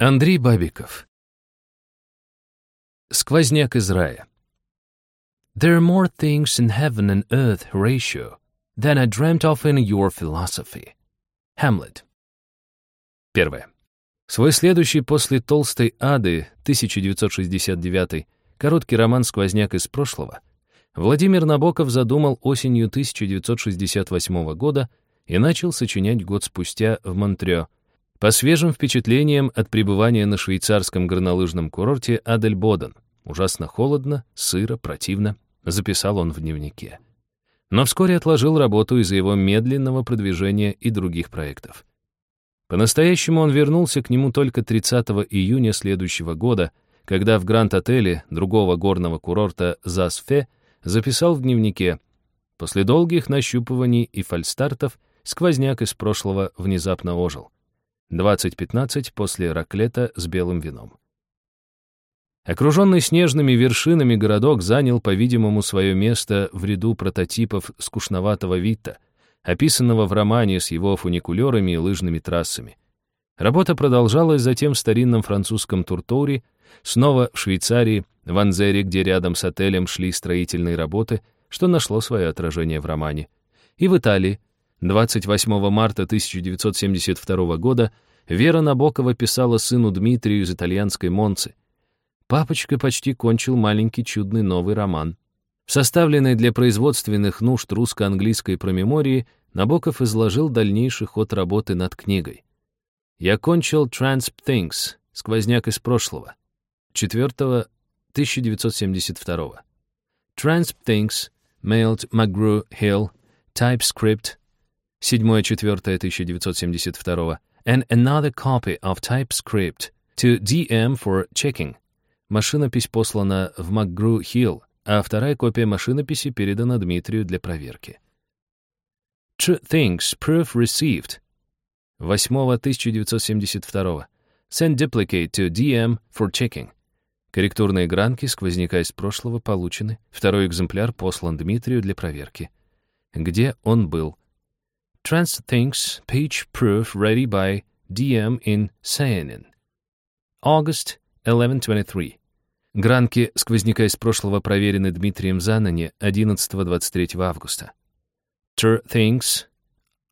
Андрей Бабиков. Сквозняк из рая. There are more things in heaven and earth, Horatio, than I dreamt of in your philosophy. Hamlet. Первое. Свой следующий после «Толстой ады» 1969 короткий роман «Сквозняк из прошлого» Владимир Набоков задумал осенью 1968 года и начал сочинять год спустя в Монтрё, по свежим впечатлениям от пребывания на швейцарском горнолыжном курорте Адельбоден. Ужасно холодно, сыро, противно, записал он в дневнике. Но вскоре отложил работу из-за его медленного продвижения и других проектов. По-настоящему он вернулся к нему только 30 июня следующего года, когда в Гранд-отеле другого горного курорта Засфе записал в дневнике «После долгих нащупываний и фальстартов сквозняк из прошлого внезапно ожил. 20.15 после раклета с белым вином. Окруженный снежными вершинами городок занял, по-видимому, свое место в ряду прототипов скучноватого Витта, описанного в романе с его фуникулерами и лыжными трассами. Работа продолжалась затем в старинном французском Туртоуре, снова в Швейцарии, в Анзере, где рядом с отелем шли строительные работы, что нашло свое отражение в романе, и в Италии, 28 марта 1972 года Вера Набокова писала сыну Дмитрию из итальянской Монцы. Папочка почти кончил маленький чудный новый роман. В составленной для производственных нужд русско-английской промемории Набоков изложил дальнейший ход работы над книгой. «Я кончил Transp Things. Сквозняк из прошлого». 4 1972 Transp Things, mailed McGrew Hill, TypeScript, 7-4-1972, and another copy of TypeScript to DM for checking. Машинопись послана в МакГру-Хилл, а вторая копия машинописи передана Дмитрию для проверки. True Things, Proof Received. 8-1972. Send duplicate to DM for checking. Корректурные гранки сквозняка из прошлого получены. Второй экземпляр послан Дмитрию для проверки. Где он был? Trans Things Page Proof ready by DM in Cyanin. August 1123. Гранки сквозняка из прошлого проверены Дмитрием Занане 11-23 августа. Tur Things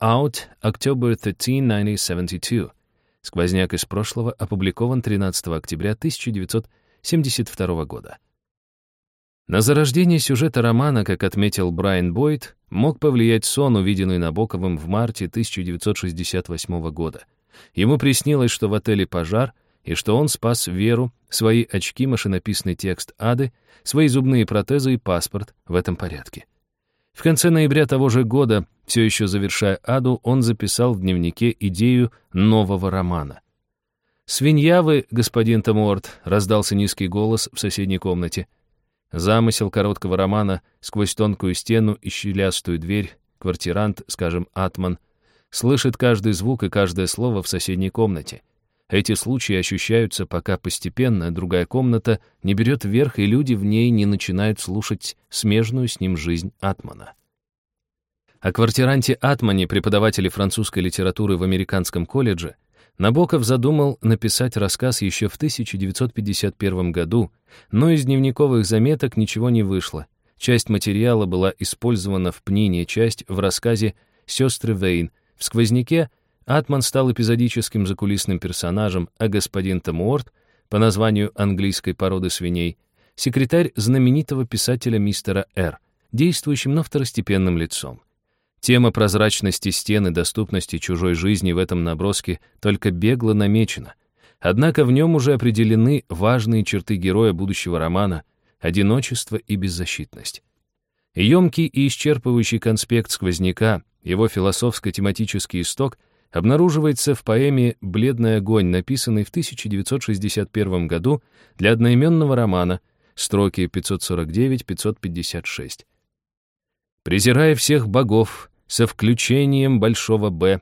Out October 13, 1972. Сквозняк из прошлого опубликован 13 октября 1972 года. На зарождение сюжета романа, как отметил Брайан Бойд, мог повлиять сон, увиденный Набоковым в марте 1968 года. Ему приснилось, что в отеле пожар, и что он спас Веру, свои очки, машинописный текст Ады, свои зубные протезы и паспорт в этом порядке. В конце ноября того же года, все еще завершая Аду, он записал в дневнике идею нового романа. «Свинья вы, господин Тамуорт», — раздался низкий голос в соседней комнате. Замысел короткого романа сквозь тонкую стену и щелястую дверь, квартирант, скажем, Атман, слышит каждый звук и каждое слово в соседней комнате. Эти случаи ощущаются, пока постепенно другая комната не берет вверх, и люди в ней не начинают слушать смежную с ним жизнь Атмана. О квартиранте Атмане, преподавателе французской литературы в американском колледже, Набоков задумал написать рассказ еще в 1951 году, но из дневниковых заметок ничего не вышло. Часть материала была использована в Пнине, часть в рассказе «Сестры Вейн». В «Сквозняке» Атман стал эпизодическим закулисным персонажем, а господин Тамуорт, по названию английской породы свиней, секретарь знаменитого писателя мистера Р., действующим, но второстепенным лицом. Тема прозрачности стены, доступности чужой жизни в этом наброске только бегло намечена. Однако в нем уже определены важные черты героя будущего романа — одиночество и беззащитность. Емкий и исчерпывающий конспект сквозняка, его философско-тематический исток обнаруживается в поэме «Бледный огонь», написанной в 1961 году для одноименного романа, строки 549-556. Презирая всех богов, со включением большого «Б»,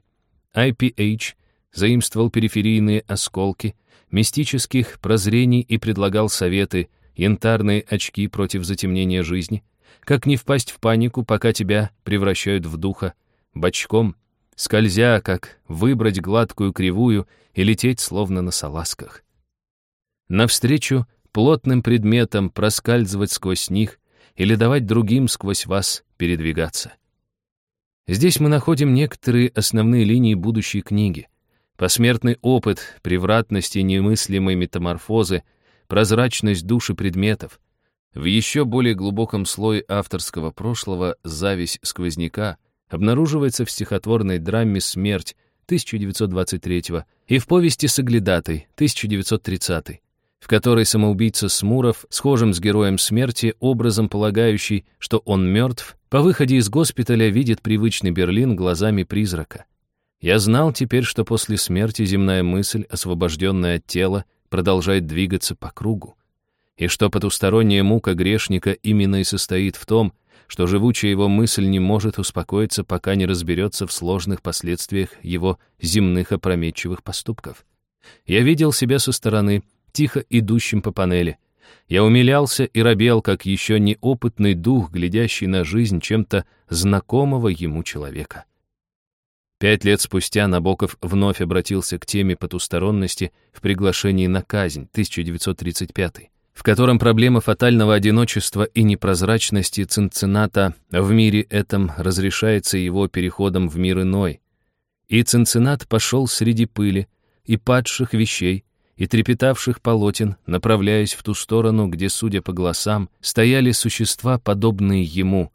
IPH заимствовал периферийные осколки, мистических прозрений и предлагал советы, янтарные очки против затемнения жизни, как не впасть в панику, пока тебя превращают в духа, бочком, скользя, как выбрать гладкую кривую и лететь словно на салазках. Навстречу плотным предметам проскальзывать сквозь них или давать другим сквозь вас передвигаться. Здесь мы находим некоторые основные линии будущей книги. Посмертный опыт, превратности немыслимой метаморфозы, прозрачность души предметов. В еще более глубоком слое авторского прошлого зависть сквозняка обнаруживается в стихотворной драме «Смерть» 1923 и в повести «Соглядатой» 1930 в которой самоубийца Смуров, схожим с героем смерти, образом полагающий, что он мертв, по выходе из госпиталя видит привычный Берлин глазами призрака. Я знал теперь, что после смерти земная мысль, освобожденная от тела, продолжает двигаться по кругу, и что потусторонняя мука грешника именно и состоит в том, что живучая его мысль не может успокоиться, пока не разберется в сложных последствиях его земных опрометчивых поступков. Я видел себя со стороны, тихо идущим по панели. Я умилялся и робел, как еще неопытный дух, глядящий на жизнь чем-то знакомого ему человека. Пять лет спустя Набоков вновь обратился к теме потусторонности в приглашении на казнь 1935 в котором проблема фатального одиночества и непрозрачности Цинцината в мире этом разрешается его переходом в мир иной. И Цинцинат пошел среди пыли и падших вещей, и трепетавших полотен, направляясь в ту сторону, где, судя по голосам, стояли существа, подобные ему.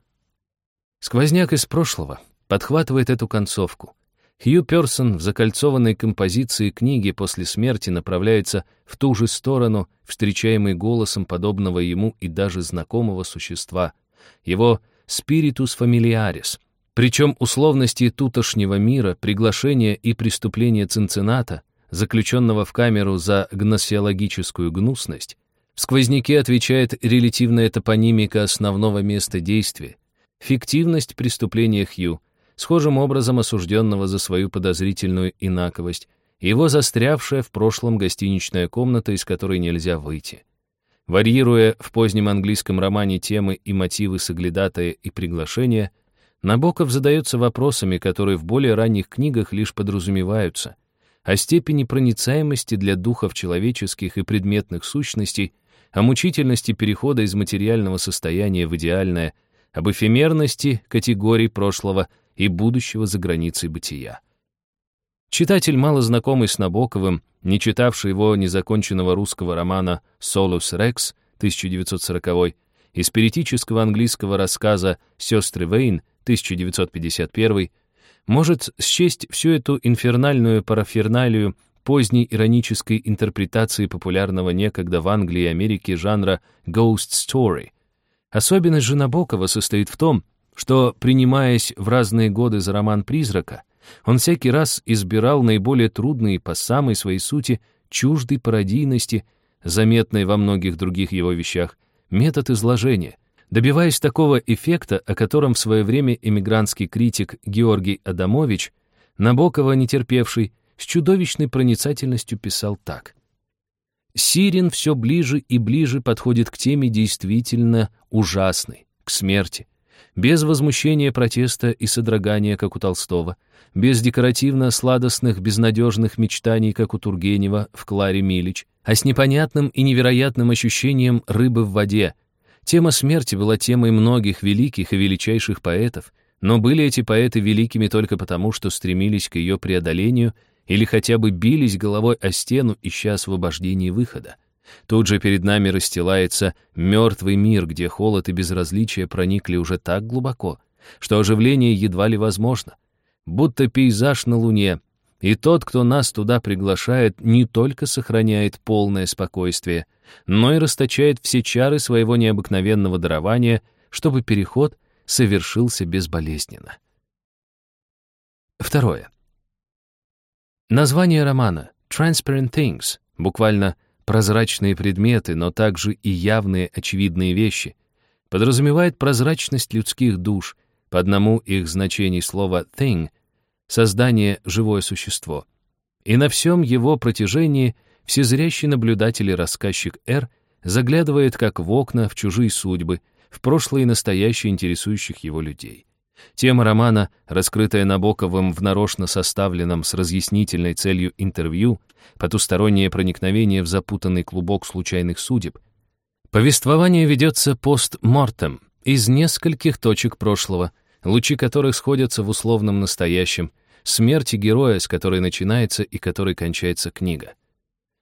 Сквозняк из прошлого подхватывает эту концовку. Хью Персон в закольцованной композиции книги после смерти направляется в ту же сторону, встречаемый голосом подобного ему и даже знакомого существа, его «спиритус фамилиарис», причем условности тутошнего мира, приглашение и преступление Цинцината заключенного в камеру за гносеологическую гнусность, в сквозняке отвечает релятивная топонимика основного места действия, фиктивность преступления Хью, схожим образом осужденного за свою подозрительную инаковость, его застрявшая в прошлом гостиничная комната, из которой нельзя выйти. Варьируя в позднем английском романе темы и мотивы соглядатая и приглашения, Набоков задается вопросами, которые в более ранних книгах лишь подразумеваются — о степени проницаемости для духов человеческих и предметных сущностей, о мучительности перехода из материального состояния в идеальное, об эфемерности категорий прошлого и будущего за границей бытия. Читатель, мало знакомый с Набоковым, не читавший его незаконченного русского романа «Солус Рекс» 1940 и спиритического английского рассказа «Сестры Вейн» 1951 может счесть всю эту инфернальную параферналию поздней иронической интерпретации популярного некогда в Англии и Америке жанра «ghost story». Особенность же Набокова состоит в том, что, принимаясь в разные годы за роман «Призрака», он всякий раз избирал наиболее трудные по самой своей сути чуждой пародийности, заметной во многих других его вещах, метод изложения — Добиваясь такого эффекта, о котором в свое время эмигрантский критик Георгий Адамович, Набокова не терпевший, с чудовищной проницательностью писал так. «Сирин все ближе и ближе подходит к теме действительно ужасной, к смерти, без возмущения протеста и содрогания, как у Толстого, без декоративно-сладостных, безнадежных мечтаний, как у Тургенева в Кларе Милич, а с непонятным и невероятным ощущением рыбы в воде, Тема смерти была темой многих великих и величайших поэтов, но были эти поэты великими только потому, что стремились к ее преодолению или хотя бы бились головой о стену, ища освобождения и выхода. Тут же перед нами расстилается мертвый мир, где холод и безразличие проникли уже так глубоко, что оживление едва ли возможно. Будто пейзаж на Луне, и тот, кто нас туда приглашает, не только сохраняет полное спокойствие, но и расточает все чары своего необыкновенного дарования, чтобы переход совершился безболезненно. Второе. Название романа «Transparent Things» буквально «прозрачные предметы, но также и явные очевидные вещи» подразумевает прозрачность людских душ, по одному их значений слова «thing» создание — живое существо. И на всем его протяжении всезрящий наблюдатель и рассказчик Р заглядывает как в окна в чужие судьбы, в прошлое и настоящее интересующих его людей. Тема романа, раскрытая Набоковым в нарочно составленном с разъяснительной целью интервью, потустороннее проникновение в запутанный клубок случайных судеб. Повествование ведется постмортем, из нескольких точек прошлого, лучи которых сходятся в условном настоящем, смерти героя, с которой начинается и которой кончается книга.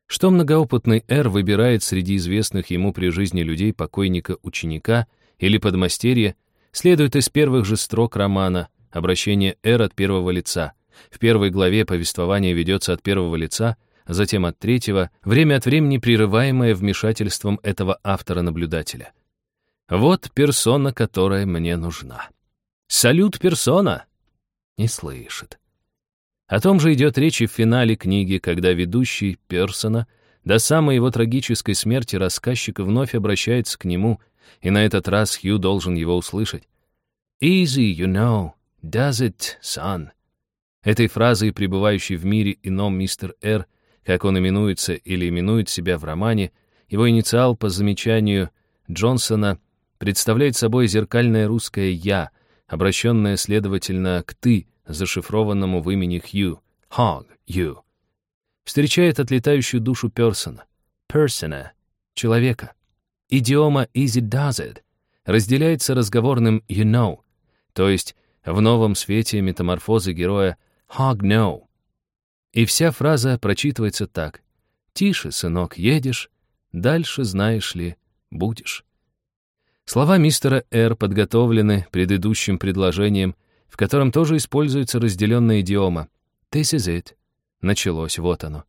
Что многоопытный Р выбирает среди известных ему при жизни людей покойника-ученика или подмастерья, следует из первых же строк романа «Обращение Р от первого лица». В первой главе повествование ведется от первого лица, затем от третьего, время от времени прерываемое вмешательством этого автора-наблюдателя. Вот персона, которая мне нужна. «Салют, персона!» Не слышит. О том же идет речь и в финале книги, когда ведущий Персона до самой его трагической смерти рассказчик вновь обращается к нему, и на этот раз Хью должен его услышать. «Easy, you know, does it, son?» Этой фразой, пребывающей в мире ином мистер Р, как он именуется или именует себя в романе, его инициал по замечанию Джонсона представляет собой зеркальное русское «я», обращенное, следовательно, к «ты», зашифрованному в имени Хью, Hog, Ю. Встречает отлетающую душу Персона, Персона, человека. Идиома easy does it разделяется разговорным you know, то есть в новом свете метаморфозы героя Hog know. И вся фраза прочитывается так. «Тише, сынок, едешь, дальше, знаешь ли, будешь». Слова мистера Р подготовлены предыдущим предложением в котором тоже используется разделенная идиома. «This is it». Началось, вот оно.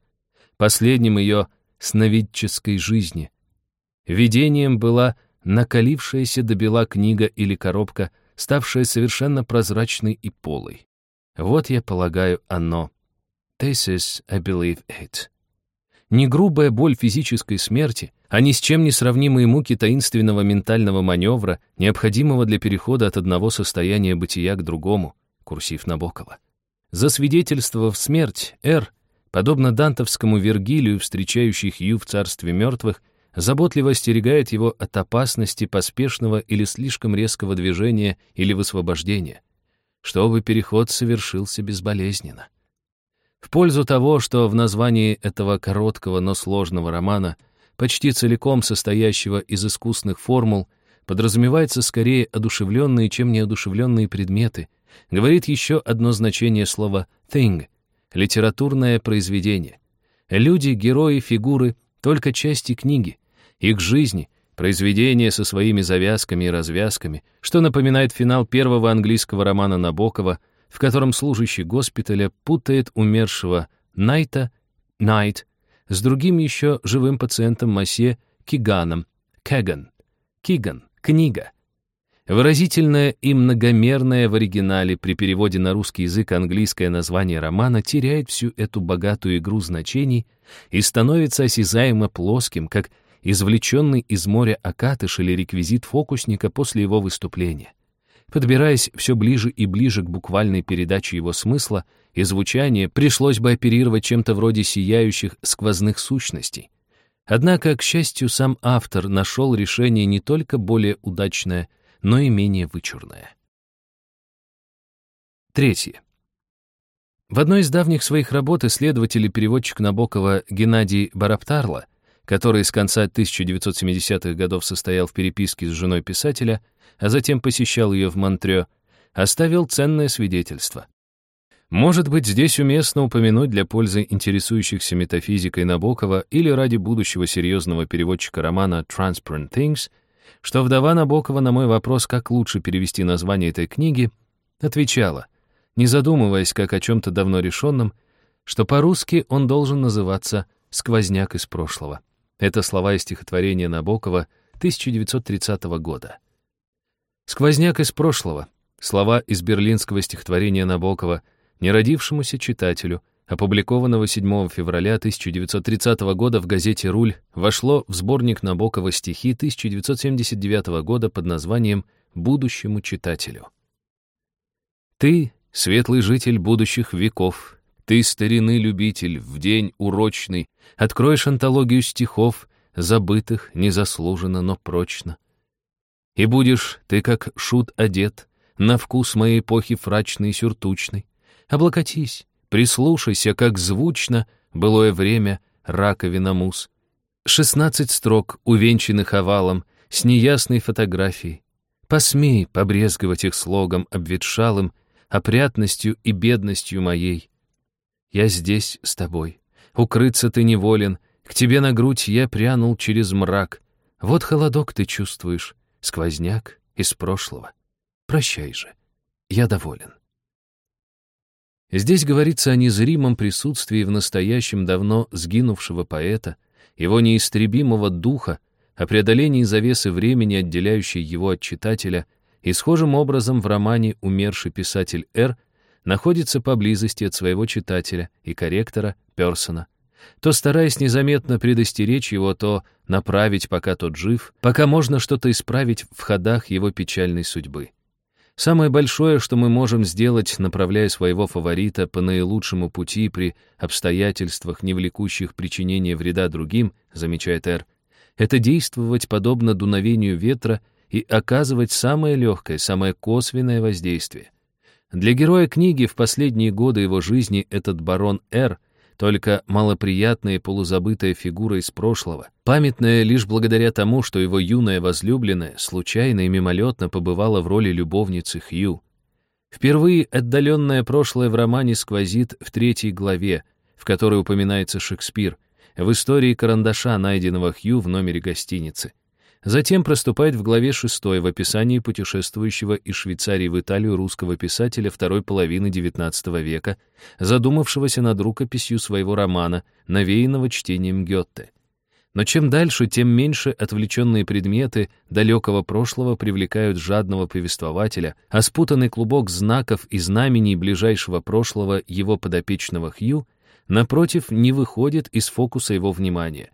Последним ее сновидческой жизни. Видением была накалившаяся до бела книга или коробка, ставшая совершенно прозрачной и полой. Вот, я полагаю, оно. This is, I believe it. Не грубая боль физической смерти, а ни с чем не сравнимые муки таинственного ментального маневра, необходимого для перехода от одного состояния бытия к другому, курсив Набокова. Засвидетельствовав смерть, Р, подобно дантовскому Вергилию, встречающий Хью в царстве мертвых, заботливо остерегает его от опасности поспешного или слишком резкого движения или высвобождения, чтобы переход совершился безболезненно. В пользу того, что в названии этого короткого, но сложного романа, почти целиком состоящего из искусных формул, подразумевается скорее одушевленные, чем неодушевленные предметы, говорит еще одно значение слова «thing» — литературное произведение. Люди, герои, фигуры — только части книги, их жизни — произведение со своими завязками и развязками, что напоминает финал первого английского романа Набокова в котором служащий госпиталя путает умершего Найта, Найт, с другим еще живым пациентом Масье Киганом, Кэган, Киган, книга. Выразительное и многомерное в оригинале при переводе на русский язык английское название романа теряет всю эту богатую игру значений и становится осязаемо плоским, как извлеченный из моря окатыш или реквизит фокусника после его выступления. Подбираясь все ближе и ближе к буквальной передаче его смысла и звучания, пришлось бы оперировать чем-то вроде сияющих сквозных сущностей. Однако, к счастью, сам автор нашел решение не только более удачное, но и менее вычурное. Третье. В одной из давних своих работ исследователь и переводчик Набокова Геннадий Бараптарла, который с конца 1970-х годов состоял в переписке с женой писателя, а затем посещал ее в Монтрё, оставил ценное свидетельство. Может быть, здесь уместно упомянуть для пользы интересующихся метафизикой Набокова или ради будущего серьезного переводчика романа «Transparent Things», что вдова Набокова на мой вопрос, как лучше перевести название этой книги, отвечала, не задумываясь как о чем-то давно решенном, что по-русски он должен называться «Сквозняк из прошлого». Это слова из стихотворения Набокова 1930 года. Сквозняк из прошлого. Слова из берлинского стихотворения Набокова, неродившемуся читателю, опубликованного 7 февраля 1930 года в газете «Руль», вошло в сборник Набокова стихи 1979 года под названием «Будущему читателю». «Ты, светлый житель будущих веков, ты, старины любитель, в день урочный, откроешь антологию стихов, забытых незаслуженно, но прочно. И будешь ты, как шут одет, на вкус моей эпохи фрачной и сюртучной. Облокотись, прислушайся, как звучно былое время раковина мус. Шестнадцать строк, увенчанных овалом, с неясной фотографией. Посмей побрезговать их слогом обветшалым, опрятностью и бедностью моей. Я здесь с тобой. Укрыться ты неволен, к тебе на грудь я прянул через мрак. Вот холодок ты чувствуешь, сквозняк из прошлого. Прощай же, я доволен. Здесь говорится о незримом присутствии в настоящем давно сгинувшего поэта, его неистребимого духа, о преодолении завесы времени, отделяющей его от читателя, и схожим образом в романе «Умерший писатель Р» находится поблизости от своего читателя и корректора Персона, то стараясь незаметно предостеречь его, то направить, пока тот жив, пока можно что-то исправить в ходах его печальной судьбы. Самое большое, что мы можем сделать, направляя своего фаворита по наилучшему пути при обстоятельствах, не влекущих причинения вреда другим, замечает Р, это действовать подобно дуновению ветра и оказывать самое легкое, самое косвенное воздействие. Для героя книги в последние годы его жизни этот барон Р только малоприятная и полузабытая фигура из прошлого, памятная лишь благодаря тому, что его юная возлюбленная случайно и мимолетно побывала в роли любовницы Хью. Впервые отдаленное прошлое в романе сквозит в третьей главе, в которой упоминается Шекспир, в истории карандаша, найденного Хью в номере гостиницы. Затем проступает в главе 6 в описании путешествующего из Швейцарии в Италию русского писателя второй половины XIX века, задумавшегося над рукописью своего романа, навеянного чтением Гетте. Но чем дальше, тем меньше отвлеченные предметы далекого прошлого привлекают жадного повествователя, а спутанный клубок знаков и знамений ближайшего прошлого его подопечного Хью, напротив, не выходит из фокуса его внимания.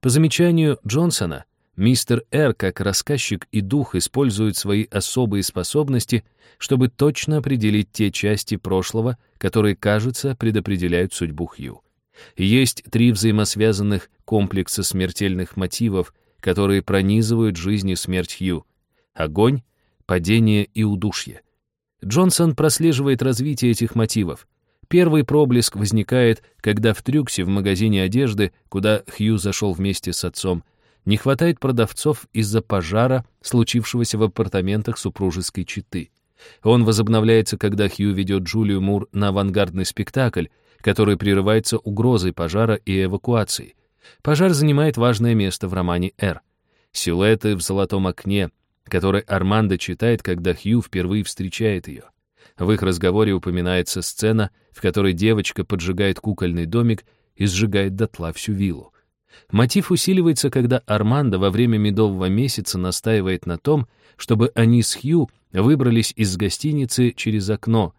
По замечанию Джонсона, Мистер Р, как рассказчик и дух, использует свои особые способности, чтобы точно определить те части прошлого, которые, кажется, предопределяют судьбу Хью. Есть три взаимосвязанных комплекса смертельных мотивов, которые пронизывают жизнь и смерть Хью. Огонь, падение и удушье. Джонсон прослеживает развитие этих мотивов. Первый проблеск возникает, когда в Трюксе в магазине одежды, куда Хью зашел вместе с отцом, не хватает продавцов из-за пожара, случившегося в апартаментах супружеской четы. Он возобновляется, когда Хью ведет Джулию Мур на авангардный спектакль, который прерывается угрозой пожара и эвакуации. Пожар занимает важное место в романе «Р». Силуэты в золотом окне, который Армандо читает, когда Хью впервые встречает ее. В их разговоре упоминается сцена, в которой девочка поджигает кукольный домик и сжигает дотла всю виллу. Мотив усиливается, когда Армандо во время медового месяца настаивает на том, чтобы они с Хью выбрались из гостиницы через окно,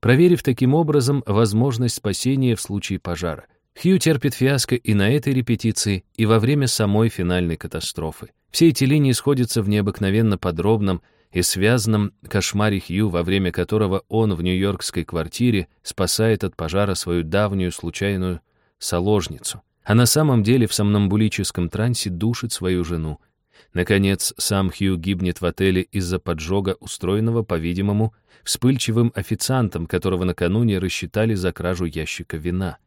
проверив таким образом возможность спасения в случае пожара. Хью терпит фиаско и на этой репетиции, и во время самой финальной катастрофы. Все эти линии сходятся в необыкновенно подробном и связанном кошмаре Хью, во время которого он в нью-йоркской квартире спасает от пожара свою давнюю случайную соложницу а на самом деле в сомнамбулическом трансе душит свою жену. Наконец, сам Хью гибнет в отеле из-за поджога, устроенного, по-видимому, вспыльчивым официантом, которого накануне рассчитали за кражу ящика вина.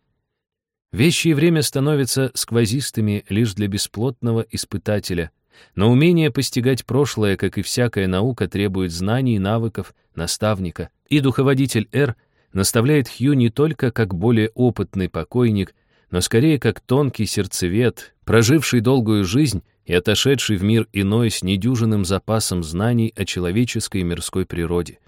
Вещи и время становятся сквозистыми лишь для бесплотного испытателя, но умение постигать прошлое, как и всякая наука, требует знаний и навыков наставника, и духоводитель Р наставляет Хью не только как более опытный покойник, но скорее как тонкий сердцевед, проживший долгую жизнь и отошедший в мир иной с недюжинным запасом знаний о человеческой и мирской природе.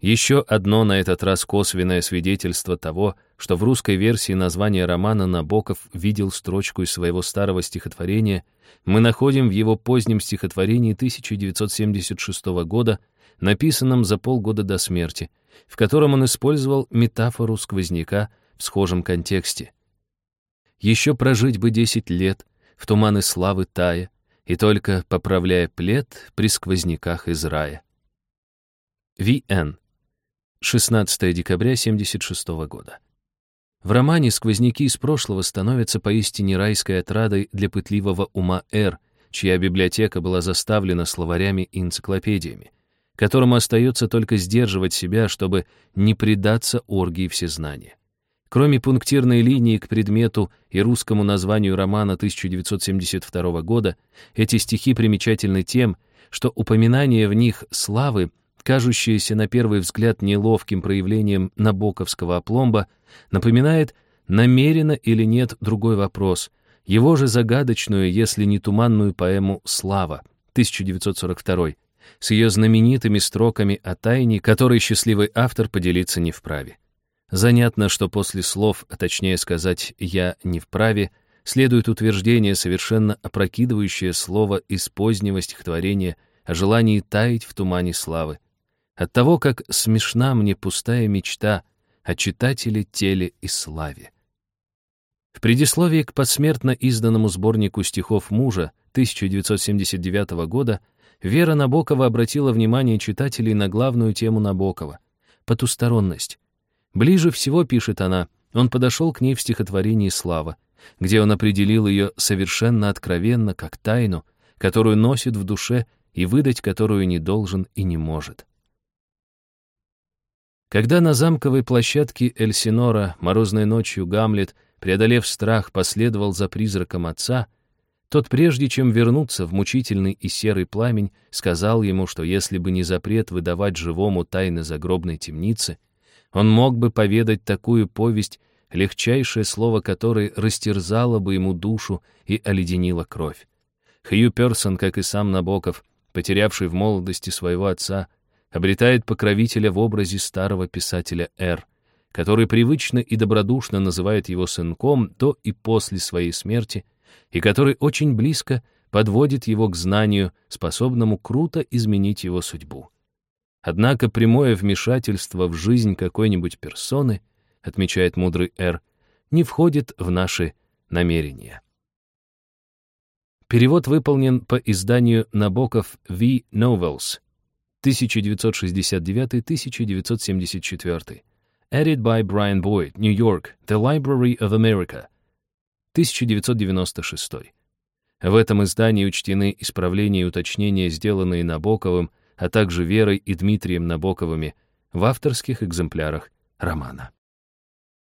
Еще одно на этот раз косвенное свидетельство того, что в русской версии названия романа Набоков видел строчку из своего старого стихотворения, мы находим в его позднем стихотворении 1976 года, написанном за полгода до смерти, в котором он использовал метафору сквозняка в схожем контексте — еще прожить бы десять лет, в туманы славы тая, и только поправляя плед при сквозняках из рая. В.Н. 16 декабря 76 года. В романе «Сквозняки из прошлого» становятся поистине райской отрадой для пытливого ума Р, чья библиотека была заставлена словарями и энциклопедиями. которому остается только сдерживать себя, чтобы не предаться оргии всезнания. Кроме пунктирной линии к предмету и русскому названию романа 1972 года, эти стихи примечательны тем, что упоминание в них славы, кажущееся на первый взгляд неловким проявлением набоковского опломба, напоминает намеренно или нет другой вопрос, его же загадочную, если не туманную поэму «Слава» 1942 с ее знаменитыми строками о тайне, которой счастливый автор поделиться не вправе. Занятно, что после слов, а точнее сказать «я не вправе», следует утверждение, совершенно опрокидывающее слово из позднего стихотворения о желании таять в тумане славы. От того, как смешна мне пустая мечта о читателе, теле и славе. В предисловии к посмертно изданному сборнику стихов мужа 1979 года Вера Набокова обратила внимание читателей на главную тему Набокова — потусторонность. Ближе всего, пишет она, он подошел к ней в стихотворении «Слава», где он определил ее совершенно откровенно как тайну, которую носит в душе и выдать которую не должен и не может. Когда на замковой площадке Эльсинора морозной ночью Гамлет, преодолев страх, последовал за призраком отца, тот, прежде чем вернуться в мучительный и серый пламень, сказал ему, что если бы не запрет выдавать живому тайны загробной темницы, он мог бы поведать такую повесть, легчайшее слово которой растерзало бы ему душу и оледенило кровь. Хью Персон, как и сам Набоков, потерявший в молодости своего отца, обретает покровителя в образе старого писателя Р., который привычно и добродушно называет его сынком до и после своей смерти, и который очень близко подводит его к знанию, способному круто изменить его судьбу. Однако прямое вмешательство в жизнь какой-нибудь персоны, отмечает мудрый Р, не входит в наши намерения. Перевод выполнен по изданию Набоков V. Novels 1969-1974. Edited by Brian Boyd, New York, The Library of America, 1996. В этом издании учтены исправления и уточнения, сделанные Набоковым а также Верой и Дмитрием Набоковыми в авторских экземплярах романа.